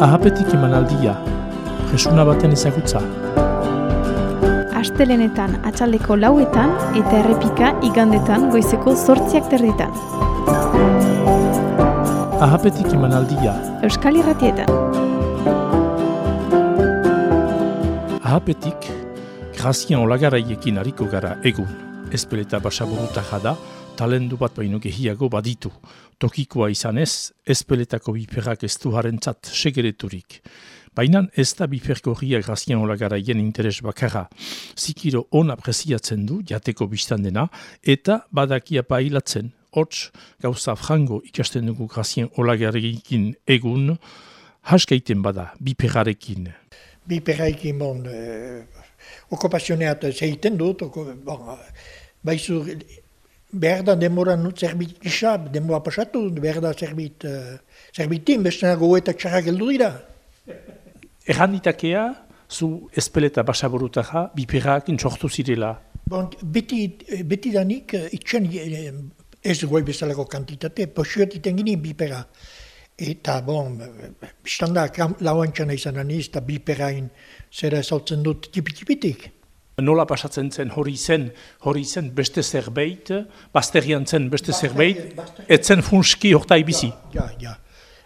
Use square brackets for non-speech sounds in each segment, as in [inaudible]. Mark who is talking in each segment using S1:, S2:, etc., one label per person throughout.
S1: Ahapetik emanaldia, jesuna baten ezagutza.
S2: Astelenetan atxaldeko lauetan eta errepika igandetan goizeko zortziak terditan.
S1: Ahapetik emanaldia,
S2: Euskal Irratietan.
S1: ahapetik grazian olagaraiekin hariko gara egun. Ezpeleta basaburuta jada, talendu bat baino gehiago baditu. Tokikoa izanez, ezpeletako biperrak ez du harentzat segereturik. Baina ez da biperkorria grazian olagaraien interes bakarra. Zikiro on apresiatzen du, jateko biztan dena, eta badakia pailatzen. Hots, gauza frango ikasten dugu grazian olagaraiekin egun, haskaiten bada, biperrarekin.
S3: biperraikin bon, eh, okupazioneat zeiten dut, oko, bon, baizu, behar da demora nut zerbit gisa, demora pasatu, behar da zerbit, uh, zerbitin, bestena goetak txarrak heldu dira.
S1: Erran ditakea, zu ezpeleta basaborutaja, biperrakin sortu zirela.
S3: Bon, beti, beti danik, eh, itxen eh, ez goi bezalako kantitate, posiot iten gini bipera. Eta, bon, biztan da, lauan txana izan aniz, eta biperain zera saltzen dut tipi-tipitik.
S1: Nola pasatzen zen hori zen, hori zen beste zerbait, basterian zen beste zerbait, etzen funski hortai bizi.
S3: Ja, ja.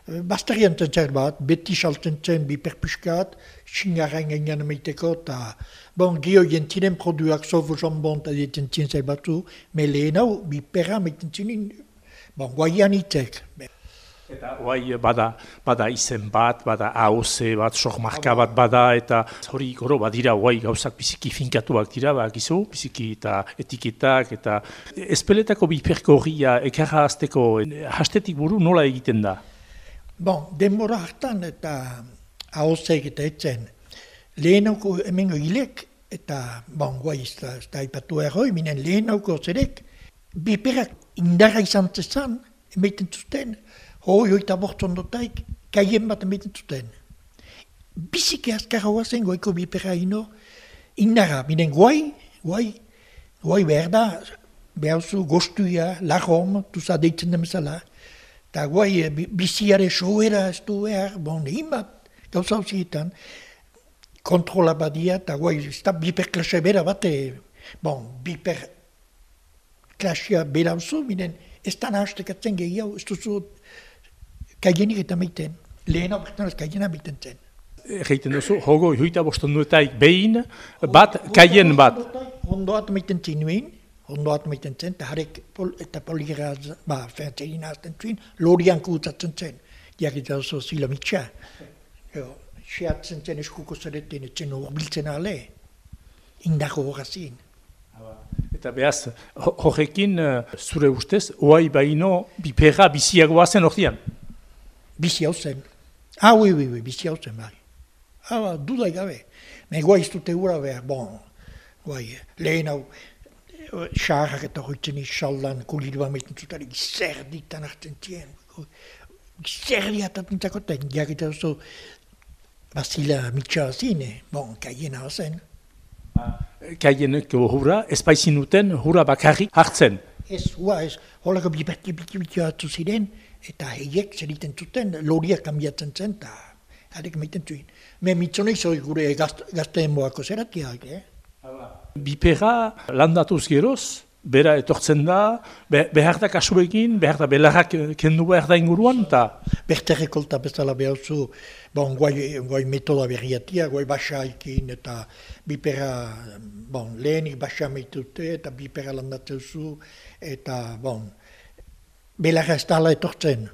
S3: Basterian zen zer bat, beti saltzen zen biperpuskat, xingarrain gainan emeiteko, eta, bon, gio jentiren produak sofu jambon eta dieten zin zer batu, me lehen hau, bipera meiten zinin, bon, guaian itek.
S1: Eta guai bada, bada izen bat, bada AOC bat, sormarka bat bada, eta hori goro badira guai gauzak biziki finkatuak dira, ba, gizu, biziki eta etiketak, eta espeletako biperkorria ekarra azteko, hastetik buru nola egiten da?
S3: Bon, denbora hartan eta ahozek eta etzen, lehenauko hemengo hilek, eta, bon, guai ez da, ez da ipatu erroi, minen lehenauko zerek, biperak indarra izan zezan, emaiten zuten, hoi oita bortzon dotaik, kaien bat emaiten zuten. Biziki azkar hoa zen goiko bipera ino, indarra, minen guai, guai, guai behar da, behar zu goztuia, lagom, tuza deitzen demezala, eta guai biziare soera ez du behar, bon, egin bat, gauza hausietan, kontrola badia, eta guai, ez da biper klase bera bate, bon, biper klasia bera hauzu, minen, ez da nahastekatzen gehiago, ez duzu kaienik eta meiten, lehena bertan ez kaiena meiten zen.
S1: Egiten duzu, hogo, hoita bostan duetaik behin, bat, kaien bat.
S3: Hondoat meiten zinuen, hondoat meiten zen, eta harek pol, eta poligira, ba, fentzerin azten zuen, lorian kutsatzen zen, jakita oso zila mitxa. Seatzen zen eskuko zereten, etzen urbiltzen ale, indako horazien.
S1: Eta behaz, horrekin, zure ustez, oai baino, biperra biziagoa zen ordean.
S3: Bizi hau zen. Ah, oui, oui, oui, bizi hau zen, bai. Ah, ba, dudai gabe. Me guai ez dute gura behar, bon, guai, lehen hau, xarrak eta hoitzen izaldan, kulirua meiten zutari, gizerditan hartzen zien. Gizerdi atatzen zakoten, jakita oso, basila mitxa zine, bon, kaien hau zen.
S1: Kaieneko hura, ez baizinuten hura bakarrik hartzen.
S3: Ez, hua, ez, holako bibati biti biti hartu ziren, eta heiek zeriten zuten, loriak kambiatzen zen, eta harek maiten zuen. Me mitzonei zoi gure gazteen moako zeratiak, eh?
S1: Biperra landatuz geroz, bera etortzen da, be, behar da kasuekin, behar da belarrak kendu behar da inguruan, eta...
S3: Berterrekolta bezala behar zu, bon, guai, guai metoda berriatia, guai basaikin, eta biperra, bon, lehenik basa meitute, eta biperra landatzen zu, eta, bon, belarra ez dala etortzen.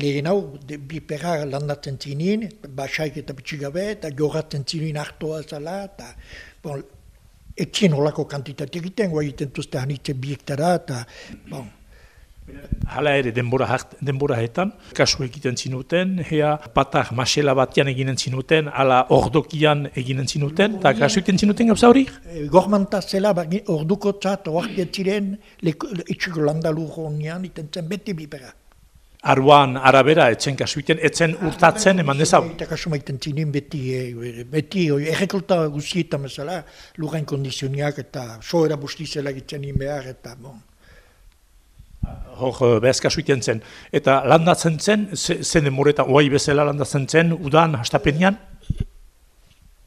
S3: Lehen hau, biperra landatzen zinin, basaik eta bitxigabe, eta joratzen zinin hartoa zala, eta, bon, etxien holako kantitate egiten, guai egiten tuzte hanitzen biektara, eta, bon.
S1: Hala ere, denbora, hart, denbora hetan, kasu egiten zinuten, hea patak masela batian eginen zinuten, ala ordokian eginen zinuten, eta kasu egiten zinuten gauza hori?
S3: E, Gormanta zela, orduko txat, oartiet ziren, itxiko landalu honian, iten zen beti bipera.
S1: Aruan, arabera, etzen kasu egiten, etzen urtatzen eman dezau.
S3: Eta kasu maiten zinen beti, e, beti, errekolta guztietan bezala, lurren kondizioniak eta soera bustizela egiten behar, eta bon.
S1: Hor, behaz kasu iten zen. Eta landatzen zen, ze- zen demoretan, oai bezala landatzen zen, udan, hastapenian,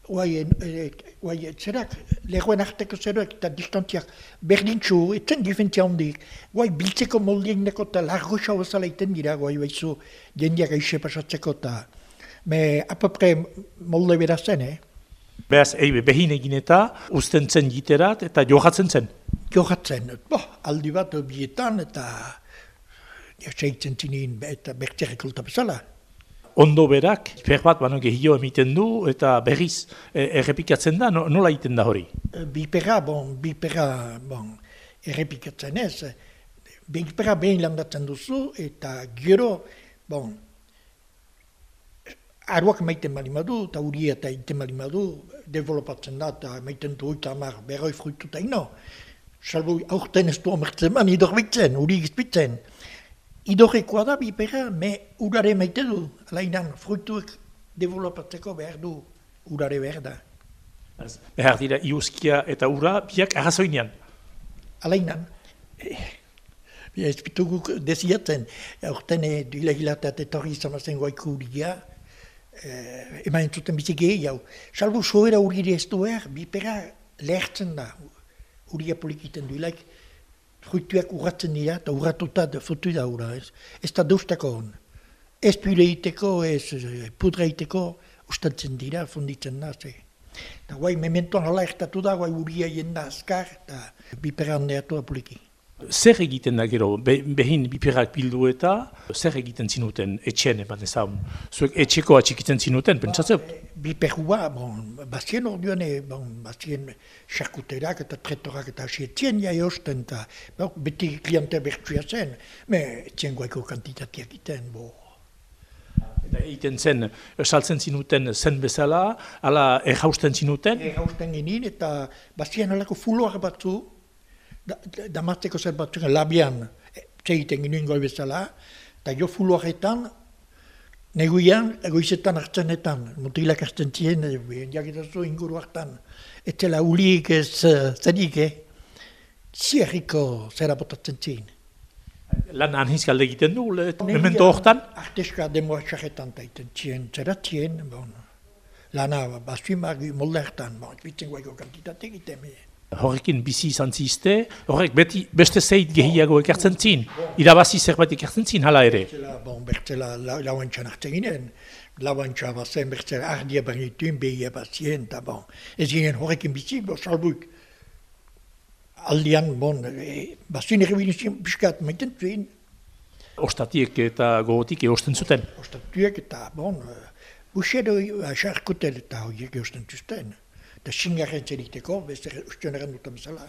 S3: Guai, e, guai, zerak, legoen arteko zeroek eta distantziak berdintxu, etzen difentzia hondik. Guai, biltzeko moldiek neko eta largo xau bezala iten dira, guai, baizu, jendeak aixe pasatzeko eta... Me, apopre molde bera zen, eh?
S1: behaz, eibe, behin egin eta, usten zen jiterat, eta johatzen zen.
S3: Johatzen, bo, aldi bat bietan eta... Seitzen zinin eta bertzerrek ulta bezala.
S1: Ondo berak, per bat, bano gehio emiten du, eta berriz e, errepikatzen da, no- nola egiten da hori?
S3: Bipera, bon, bipera, bon, errepikatzen ez. Bipera behin landatzen duzu, eta gero, bon, aruak maiten bali madu, eta uri eta iten bali madu, developatzen da, eta maiten du eta amar, berroi fruitu eta ino. Salbu, aurten ez du omertzen man, idor bitzen, uri gizpitzen. Idorrekoa da bipera, me urare maite du, alainan, fruituek developatzeko behar du, urare behar da.
S1: Behar dira, iuskia eta ura, biak arrazoinean.
S3: Alainan, eh, ez bituguk desiatzen, aurten eh, duile hilatat etorri izan zen goaiku urigia, eh, eman entzuten bizi gehi hau. Salbu soera urire ez du behar, bipera lehertzen da, uria polikiten duilaik, fruituak urratzen dira, eta urratuta da futu da ura, ez, ez da deustako hon. Ez pure iteko, ez eh, pudra iteko, ustatzen dira, funditzen da, ze. Eta guai, mementoan hala ertatu da, guai uria jenda azkar, eta bipera handeatu da poliki.
S1: Zer egiten da gero, be, behin biperak bildu eta, zer egiten zinuten etxen, eman ezagun. Zuek etxeko atxikitzen zinuten, pentsatzeu?
S3: Biperua, bon, bazien orduan, eh, bon, bazien charkuterak eta tretorak eta asietzien jai osten, eta bon, beti kliente bertsua zen, me etzien guaiko kantitateak iten, bo.
S1: Eta egiten zen, saltzen zinuten zen bezala, ala errausten zinuten,
S3: Errausten ginen, eta bazien alako fuloak batzu, da, da, damartzeko zer batzuk labian, zeiten ginen goi bezala, eta jo fuloaretan, neguian, egoizetan hartzenetan, mutilak hartzen ziren, eh, jakitazu inguru hartan, ez zela ulik ez eh, zerik, eh? Zierriko zera botatzen ziren.
S1: lan anhizkalde egiten du, memento hortan.
S3: Arteska demoa txarretan taiten txien, zera txien, bon, lana bazuimak molde hartan, bon, bitzen guaiko kantitate egiten, me.
S1: Horrekin bizi izan zizte, horrek beti beste zeit gehiago ekartzen zin. Irabazi zerbait ekartzen zin, hala ere.
S3: Bertzela, bon, bertzela la, lauantxan hartzen ginen, lauantxa bazen, bertzela ardia barnituen, behia bazien, eta bon, ez ginen horrekin bizi, bo, salbuik, aldian, bon, e, bazuen errebinizien piskat maiten zuen,
S1: Ostatiek eta gogotik eosten zuten.
S3: ostatuek eta, bon, buxedo, xarkutel eta horiek eusten zuzten. Eta xingarren zeriteko, beste ustuen erran dut bezala.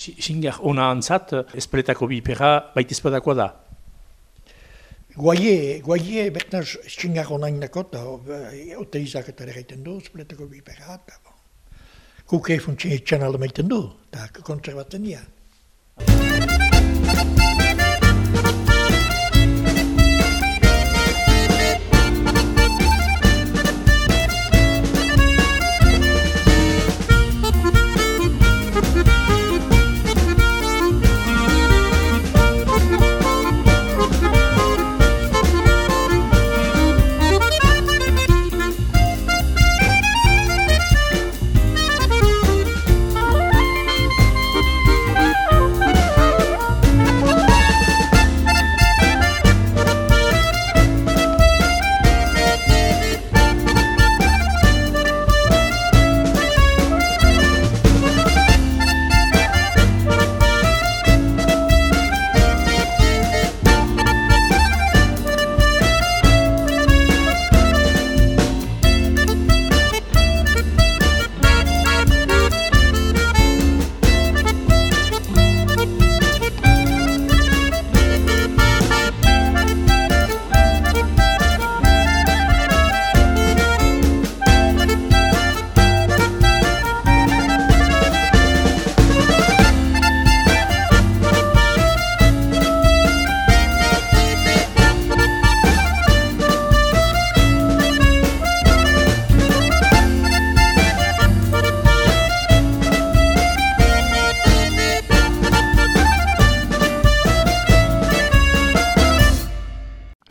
S1: Si- Singar ona antzat, espeletako bipera baitizpadakoa da.
S3: Guaie, guaie bertan xingar onainako eta ote izak eta erraiten du, espleteko bipera, eta bon. Kuke funtzien etxan alda maiten du, eta konservatzen dira.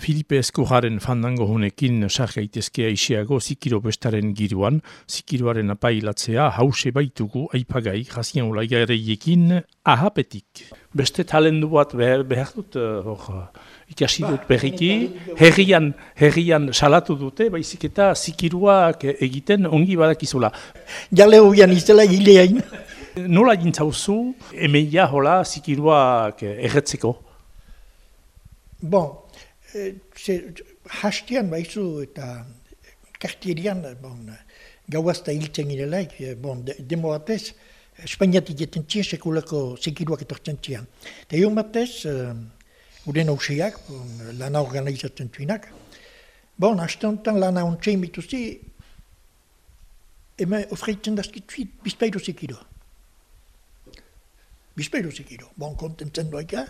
S1: Filipe Eskurraren fandango honekin sargaitezkea isiago zikiro bestaren giruan, zikiroaren apailatzea hause baitugu aipagai jazien olaigareiekin ahapetik. Beste talendu bat behar, behar dut, uh, hor, ikasi dut ba, berriki, herrian, herrian salatu dute, baizik eta zikiruak egiten ongi badakizula.
S3: Jale hobian izela hileain.
S1: Nola jintzauzu, emeia hola zikiruak erretzeko?
S3: Bon, hastian baizu eta kartierian bon, gauazta hiltzen girelaik, e, bon, de, demo batez, Espainiatik jeten txien sekulako zikiruak etortzen txian. Eta egon batez, uh, gure nausiak, bon, lana organizatzen tuinak, bon, haste honetan lana ontsein bituzi, ema ofreitzen dazkitzuit bizpairu zikiru. Bizpairu zikiru. Bon, kontentzen doaika,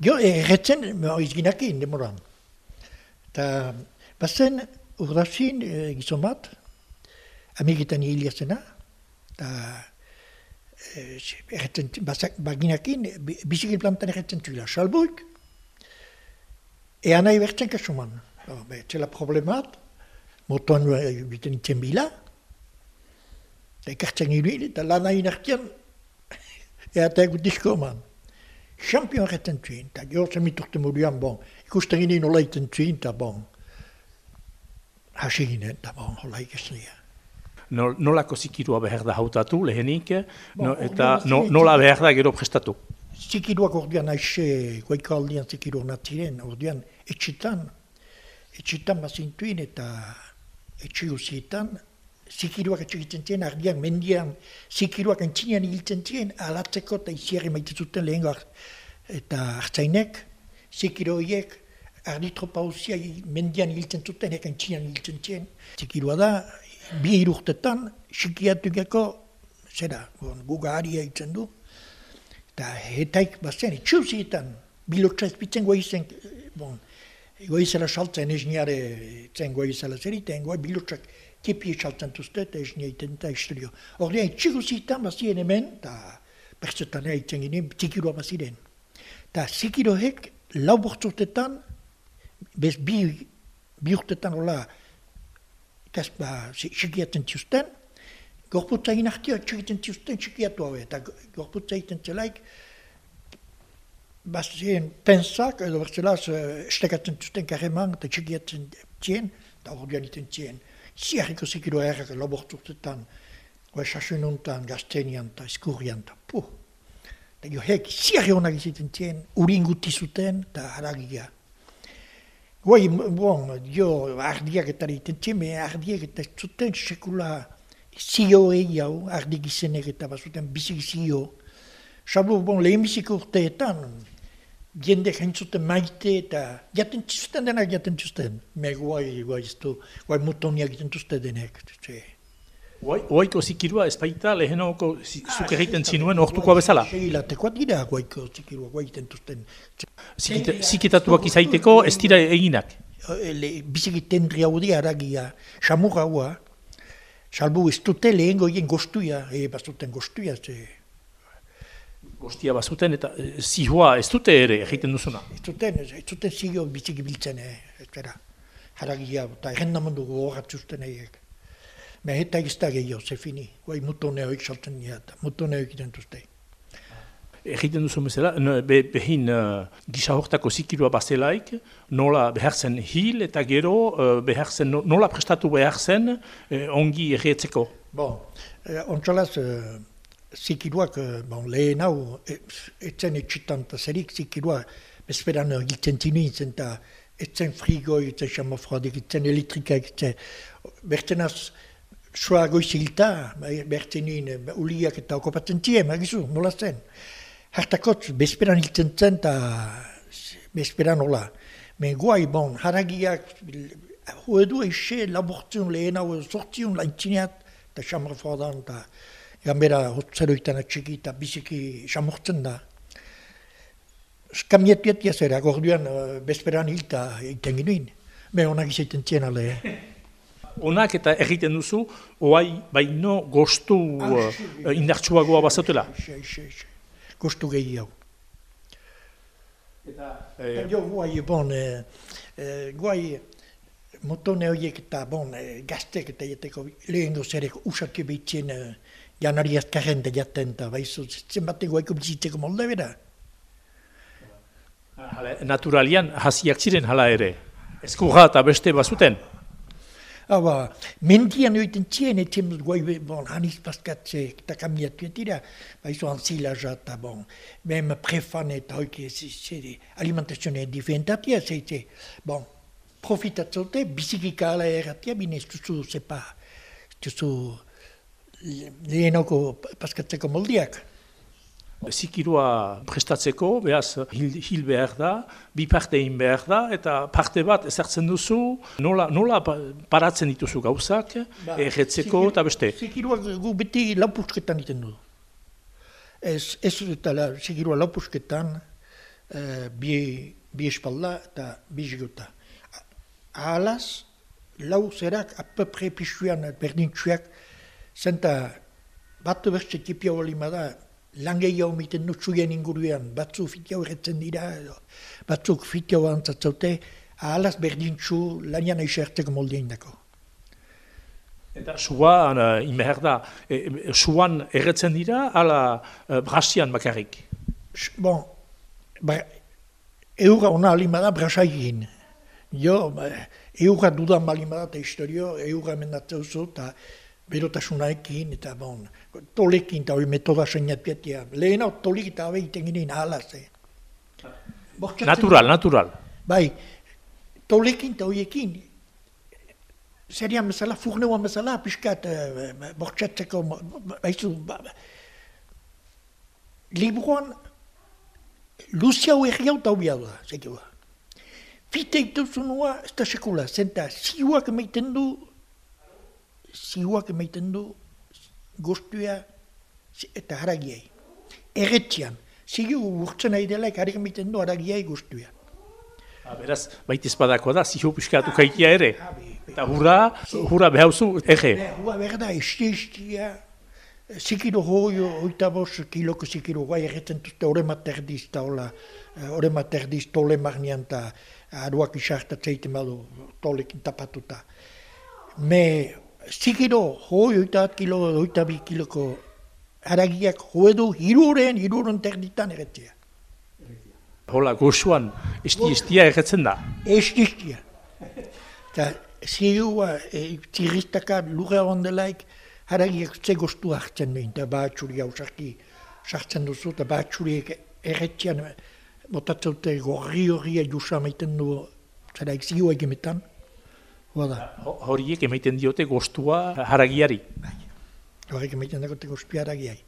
S3: Jo, erretzen, izginakin, demoran. Eta, bazen, urdazin, e, gizon bat, amigitan hilia zena, eta, erretzen, baginakin, biziki plantan erretzen zuila, salbuik, ean nahi bertzen kasuman. Txela problemat, motoan biten itzen bila, eta ekartzen hiluin, eta lan nahi nartian, eta egutizko man champion retten zuen, eta gero zemiturte moduan, bon, ikusten ginen nola iten bon, hasi ginen, eta bon, hola ikesnia.
S1: No, nolako zikirua behar da hautatu lehenik, no, eta no, nola behar da gero prestatu?
S3: Zikiruak ordean aixe, goiko aldean zikiru natziren, ordean etxitan, etxitan bazintuin eta etxi guzietan, zikiruak etxegiten ziren, ardian, mendian, zikiruak entzinean hiltzen ziren, alatzeko eta iziarri maite zuten lehen eta hartzainek, zikiru horiek, arditro pauzia mendian hiltzen zuten, eka entzinean hiltzen ziren. Zikirua da, bi irurtetan, sikiatu geko, zera, guga haria hiltzen du, eta hetaik bazen, itxuzietan, bilotza ezpitzen goizen, bon, goizela saltzen ez niare zen goizela zeriten, goi bilotzak tipi esaltzen duzte, eta ez nieiten eta istorio. Ordean, txigu zitan bazien hemen, eta bertzetan egiten ginen, txikiroa baziren. Eta zikiroek, lau bortzortetan, bez bi, bi urtetan hola, eta ba, txikiatzen txusten, gorputza egin artio txikiatzen txusten txikiatu hau, eta gorputza egiten zelaik, bazien pensak, edo bertzelaz, estekatzen txusten karreman, eta txikiatzen txien, eta ordean iten txien ziarriko zikiru errak laborturtetan, goa sasuen untan, gaztenian eta eskurrian eta puh. Eta jo hek, ziarri honak iziten zien, urin guti zuten eta haragia. Goa, bon, jo, ardiak eta egiten zien, me ardiak eta zuten sekula zio egi hau, ardik izenek eta bazuten bizik zio. Sabu, bon, lehen bizik urteetan, jende jaintzuten maite eta jaten txusten denak jaten txusten. Me guai, guai, iztu, guai mutonia egiten txuste denek.
S1: Guai, guaiko zikirua ez baita lehenoko zuk egiten zinuen ortukoa bezala?
S3: Seilatekoa dira guaiko zikirua, guai egiten txusten.
S1: Zikitatuak izaiteko ez dira eginak?
S3: Bizikiten driaudi haragia, samurra hua, salbu ez dute lehen goien goztuia, e, bazuten goztuia, ze
S1: gostia bazuten eta e, zihua ez dute ere egiten duzuna?
S3: Ez duten, ez duten zio bizik biltzen, eh, ez bera. Haragia, eta errendamandu gogoratzuzten eiek. Me eta egizta gehiago, ze fini. Guai mutone hoik saltzen nire, eta mutone hoik iten duzte.
S1: Egiten duzu bezala, be, behin uh, gisa hortako zikirua bazelaik, nola behar zen hil eta gero uh, behar zen, nola prestatu behar zen uh, ongi errietzeko?
S3: Bon, uh, ontsalaz, uh, zikiruak, bon, lehen hau, etzen etxitan eta zerik zikirua, bezperan egiten zinu izen, eta etzen frigo, etzen xamofroadik, etzen elektrika, etzen, bertzen az, soa goizilta, bertzen nien, uliak eta okopatzen zien, magizu, nola zen. Hartakotz, bezperan hiltzen zen, eta bezperan nola. Men guai, bon, haragiak, hoedu eixe, labortzion lehen hau, sortzion, laintzineat, eta xamofroadan, eta Gambera hotzeroitan atxiki eta biziki samurtzen da. Kamietuet jazera, gorduan uh, bezperan hilta egiten ginoin. Me onak izaiten zien ale. [laughs]
S1: Onak eta egiten duzu, oai baino gostu uh, indartsuagoa bazatela?
S3: Gostu gehi hau. Eta, eh, jo, guai, bon, eh, eh, guai, motone horiek eta, bon, eh, gaztek eta jeteko lehen gozerek usak ebitzen eh, janari azkarren da jaten eta baizu, zenbat egoiko bizitzeko molde bera.
S1: Naturalian, hasiak ziren hala ere. Eskurra eta beste bazuten.
S3: Aba, mendian oiten txien, etzen dut guai, bon, haniz paskatze, eta kamiatu etira, baizu anzila jata, bon, mem prefan eta hoike, alimentazioa diferentatia, zeite, bon, profitatzote, bizikika ala erratia, bine ez duzu, zepa, ez duzu, lehenoko paskatzeko moldiak.
S1: Zikirua prestatzeko, behaz, hil, hil behar da, bi parte egin behar da, eta parte bat ezartzen duzu, nola, nola paratzen dituzu gauzak, ba, erretzeko eta beste.
S3: Zikirua gu beti laupusketan iten du. Ez, ez eta la, zikirua laupusketan, uh, bi, bi espalda eta bi zigota. Ahalaz, lau zerak, apapre pixuan berdintxuak, zenta bat bertze tipia olima da, langei hau miten nutsuien inguruan, batzu fitia horretzen dira, batzuk fitia antzatzute, ahalaz berdintzu lanian eixertzeko moldien dako.
S1: Eta sua, uh, inbehar da, e, suan erretzen dira, ala uh, brasian bakarrik?
S3: Bon, ba, eura ona alimada brasaigin. Jo, ba, eura dudan balimada eta historio, eura mendatzeu zu, eta berotasunaekin, eta bon, tolekin eta hori metoda seinat piatia. Lehen hau tolik eta hau egiten ginen ahalaz.
S1: Natural, natural.
S3: Bai, tolekin eta horiekin, serian bezala, furneua bezala, piskat, uh, bortxatzeko, baizu, ba, ba. libroan, Lucia erri hau eta hobia da, zekioa. Fite ituzunua, ez da sekula, zenta, ziuak emaiten du, ziuak emaiten du guztua eta haragiai. Erretzian, ziu urtzen nahi dela, harrik emaiten du haragiai guztua.
S1: Ha, ah, beraz, baitiz badako da, ziu piskatu kaitia ere. Ha, be, be. Eta hurra, hurra behauzu, ege.
S3: Hurra berda, esti-estia, zikiro hoi, oita bos, kiloko zikiro hoi, erretzen duzte ore materdiz, eta hola, ore materdiz, tole marnian, eta aruak isartatzeiten badu, tolekin tapatuta. Me, zikiro, hoi oita kilo, oita bi kiloko haragiak hoedu hiruren, hiruren terditan erretzea.
S1: Hola, gozuan, esti-estia erretzen da?
S3: Esti-estia. Eta zirua, e, zirriztaka lurra ondelaik, haragiak ze goztu hartzen behin, eta batxuri hau sarki sartzen duzu, eta batxuri erretzean botatzeute gorri horria jusa maiten du, zeraik zirua egimetan,
S1: Horiek emaiten diote gostua haragiari. Bai.
S3: Horiek emaiten diote gostua haragiari.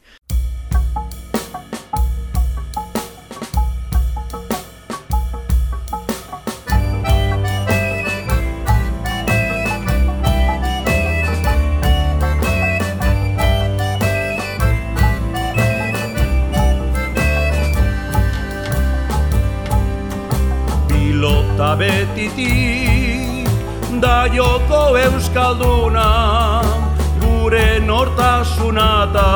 S4: Pilota betitik da joko euskalduna gure nortasuna eta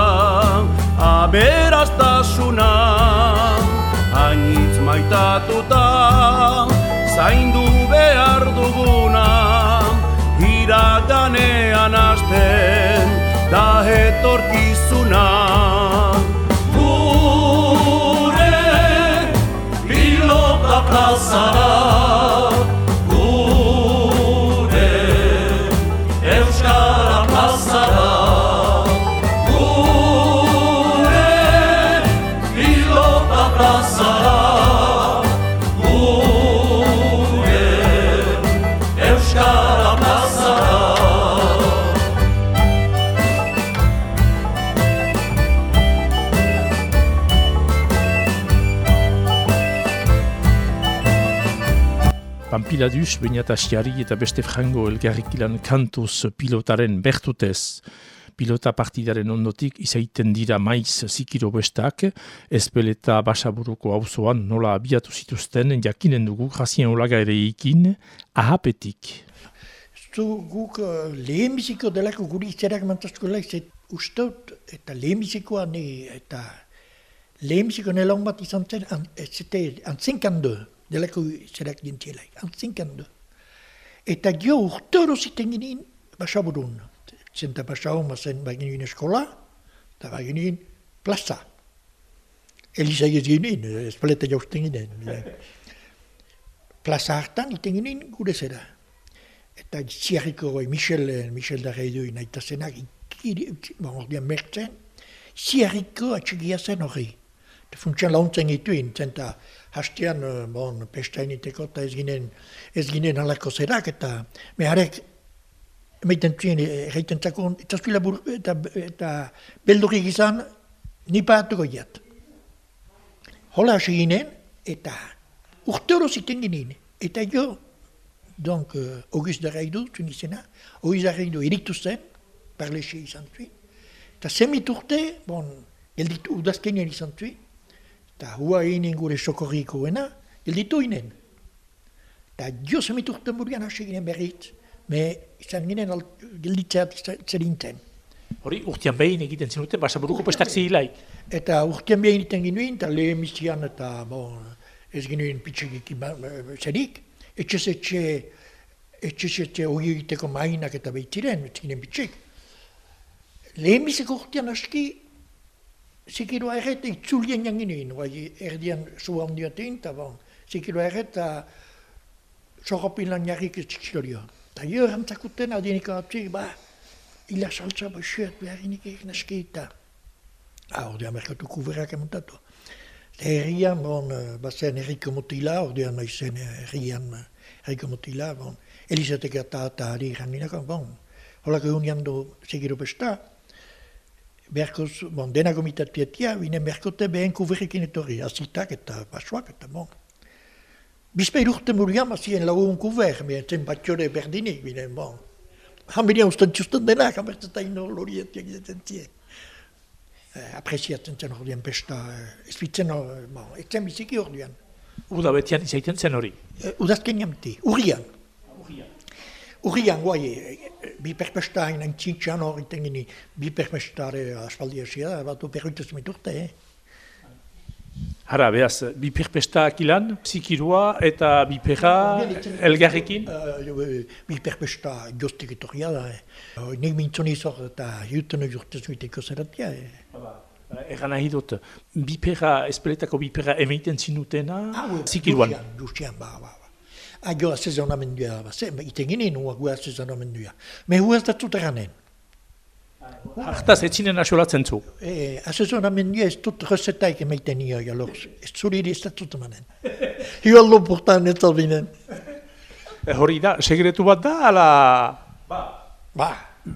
S4: aberaztasuna hainitz maitatuta zaindu behar duguna iraganean asten da etorkizuna. Gure pilota plazara
S1: Piladus, Beniat Asiari eta beste frango elgarrikilan kantuz pilotaren bertutez. Pilota partidaren ondotik izaiten dira maiz zikiro bestak, espeleta basaburuko hauzoan nola abiatu zituzten jakinen dugu grazien olaga ere ikin, ahapetik.
S3: Zu guk uh, lehemiziko delako guri zerak mantazko laik, zet ustot eta lehemizikoa eta lehenbiziko nelaun bat izan zen, an, zete, delako zerak gintzielaik, antzinkandu. Eta gio urte hori ziten ginen basaburun. Zenta basaburun bazen bagin eskola, eta bagin plaza. Elisa ez ginen, espaleta jausten ginen. plaza hartan iten ginen gure zera. Eta ziarriko goi Michel, Michel da reidu inaita zenak, ikiri, bon, ordean mertzen, ziarriko atxigia zen hori. Funtsian launtzen gituin, zenta hastean, eh, bon, pestainiteko eta ez ginen, ez ginen alako zerak, eta meharek, emaiten zuen, erraiten zakon, eta zuila bur, eta, eta beldurik izan, nipa jat. Hola hasi ginen, eta urte hori ziten ginen, eta jo, donc, uh, Auguste de Raidu, zuen izena, Auguste de Raidu eritu zen, parlexe izan zuen, eta semit urte, bon, gelditu udazkenien izan zuen, eta hua egin gure sokorrikoena, gelditu inen. Eta jo semit urte murian hasi ginen berriz, me izan ginen gelditzeat zer
S1: Hori, urtean behin egiten zinuten, basa buruko pestak zihilai.
S3: Eta urtean behin egiten ginen, eta lehen mizian, eta bon, ez ginen pitxegik zerik, etxe zetxe, etxe hori egiteko mainak eta behitziren, ez ginen pitxek. Lehen biziko urtean aski, zikiroa erret, itzulien jangin bai erdian zua handia tein, eta bon, zikiroa erret, eta zorropilan jarrik ez txikiorio. Eta jo erantzakuten adienik abatzik, ba, ila saltza baxuet beharinik egin aski eta. Ah, ordean merkatu kuberak emotatu. Eta herrian, bon, bazen erriko motila, ordean naizen herrian erriko motila, bon, Elizatek eta eta ari iran bon, holako egun jandu segiro besta, berkoz, bon, dena gomitatuetia, bine berkote behen kuberrekin etorri, azitak eta basuak eta bon. Bizpeir urte muriam azien lagun kuber, zen batxore berdinik, bine, bon. Han bine usten txusten denak, amertzeta ino lorietiak izaten zie. Eh, apresiatzen zen hori pesta, eh, ezbitzen, eh, bon, etzen biziki hori
S1: Uda betian izaiten zen hori?
S3: Eh, udazken jamti, urrian. Urrian, guai, bi perpesta hain antzintxan hori tengini, bi perpestare aspaldi esia, bat operoitez miturte, eh?
S1: Hara, behaz, bi perpesta akilan, psikirua eta bi perra elgarrekin?
S3: Uh, bi perpesta jostik etorria da, eh? Uh, nik mintzoni zor eta juten urtez miteko zeratia, eh?
S1: Egan nahi dut, bi espeletako bi emeiten zinutena, ah, psikiruan?
S3: Justian, ba, ba, ba. Aio asezonamendua, ze, iten ginen hua gu. Me hu ez da zuteranen.
S1: Artaz, etzinen asolatzen zu?
S3: E, asezonamendua ez dut resetaik emaiten nio, jalorz. Ez zuriri ez da zutemanen. Hio aldo portan ez albinen.
S1: E, hori da, segretu bat da, ala...
S3: Ba. Ba.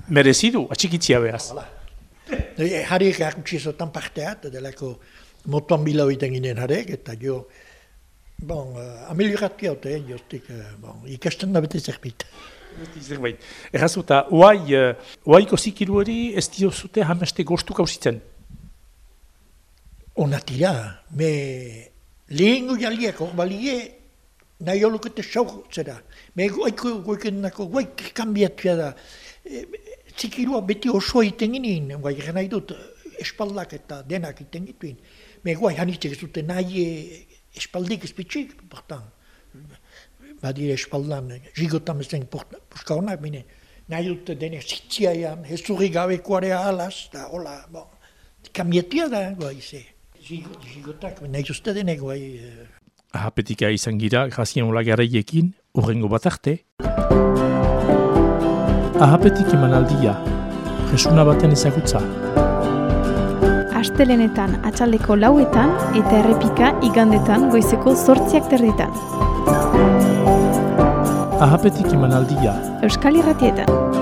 S1: Merezidu, atxikitzia behaz. Hala.
S3: E, harrik hartxizotan parteat, delako motuan bila oiten ginen harek, eta jo... Bon, uh, amelioratu hau, eh, jostik, uh, bon, ikasten da bete zerbait.
S1: Bete zerbait. Errazuta, oai, uh, oaiko zikiru hori ez diozute hameste goztu kausitzen?
S3: Onatira, me lehengo jaliak hor balie, nahi holukete saur zera. Me oaiko goiken nako, oaik kambiatu da. E, zikirua beti oso iten ginen, guai nahi dut, espaldak eta denak iten gituin. Me guai hanitzek zuten nahi espaldik ez bitxik, portan. Badire espaldan, jigotan bezen puska honak, bine, nahi dute dene zitziaian, ez zurri gabekoarea alaz, da hola, bon, kamietia da, guai, ze. Jigotak, nahi zuzte dene, guai. Eh.
S1: Ahapetika izan gira, grazien hola garaiekin, urrengo bat arte. Ahapetik eman aldia, jesuna baten ezagutza
S2: astelenetan atxaldeko lauetan eta errepika igandetan goizeko sortziak terditan.
S1: Ahapetik imanaldia.
S2: Euskal Irratietan.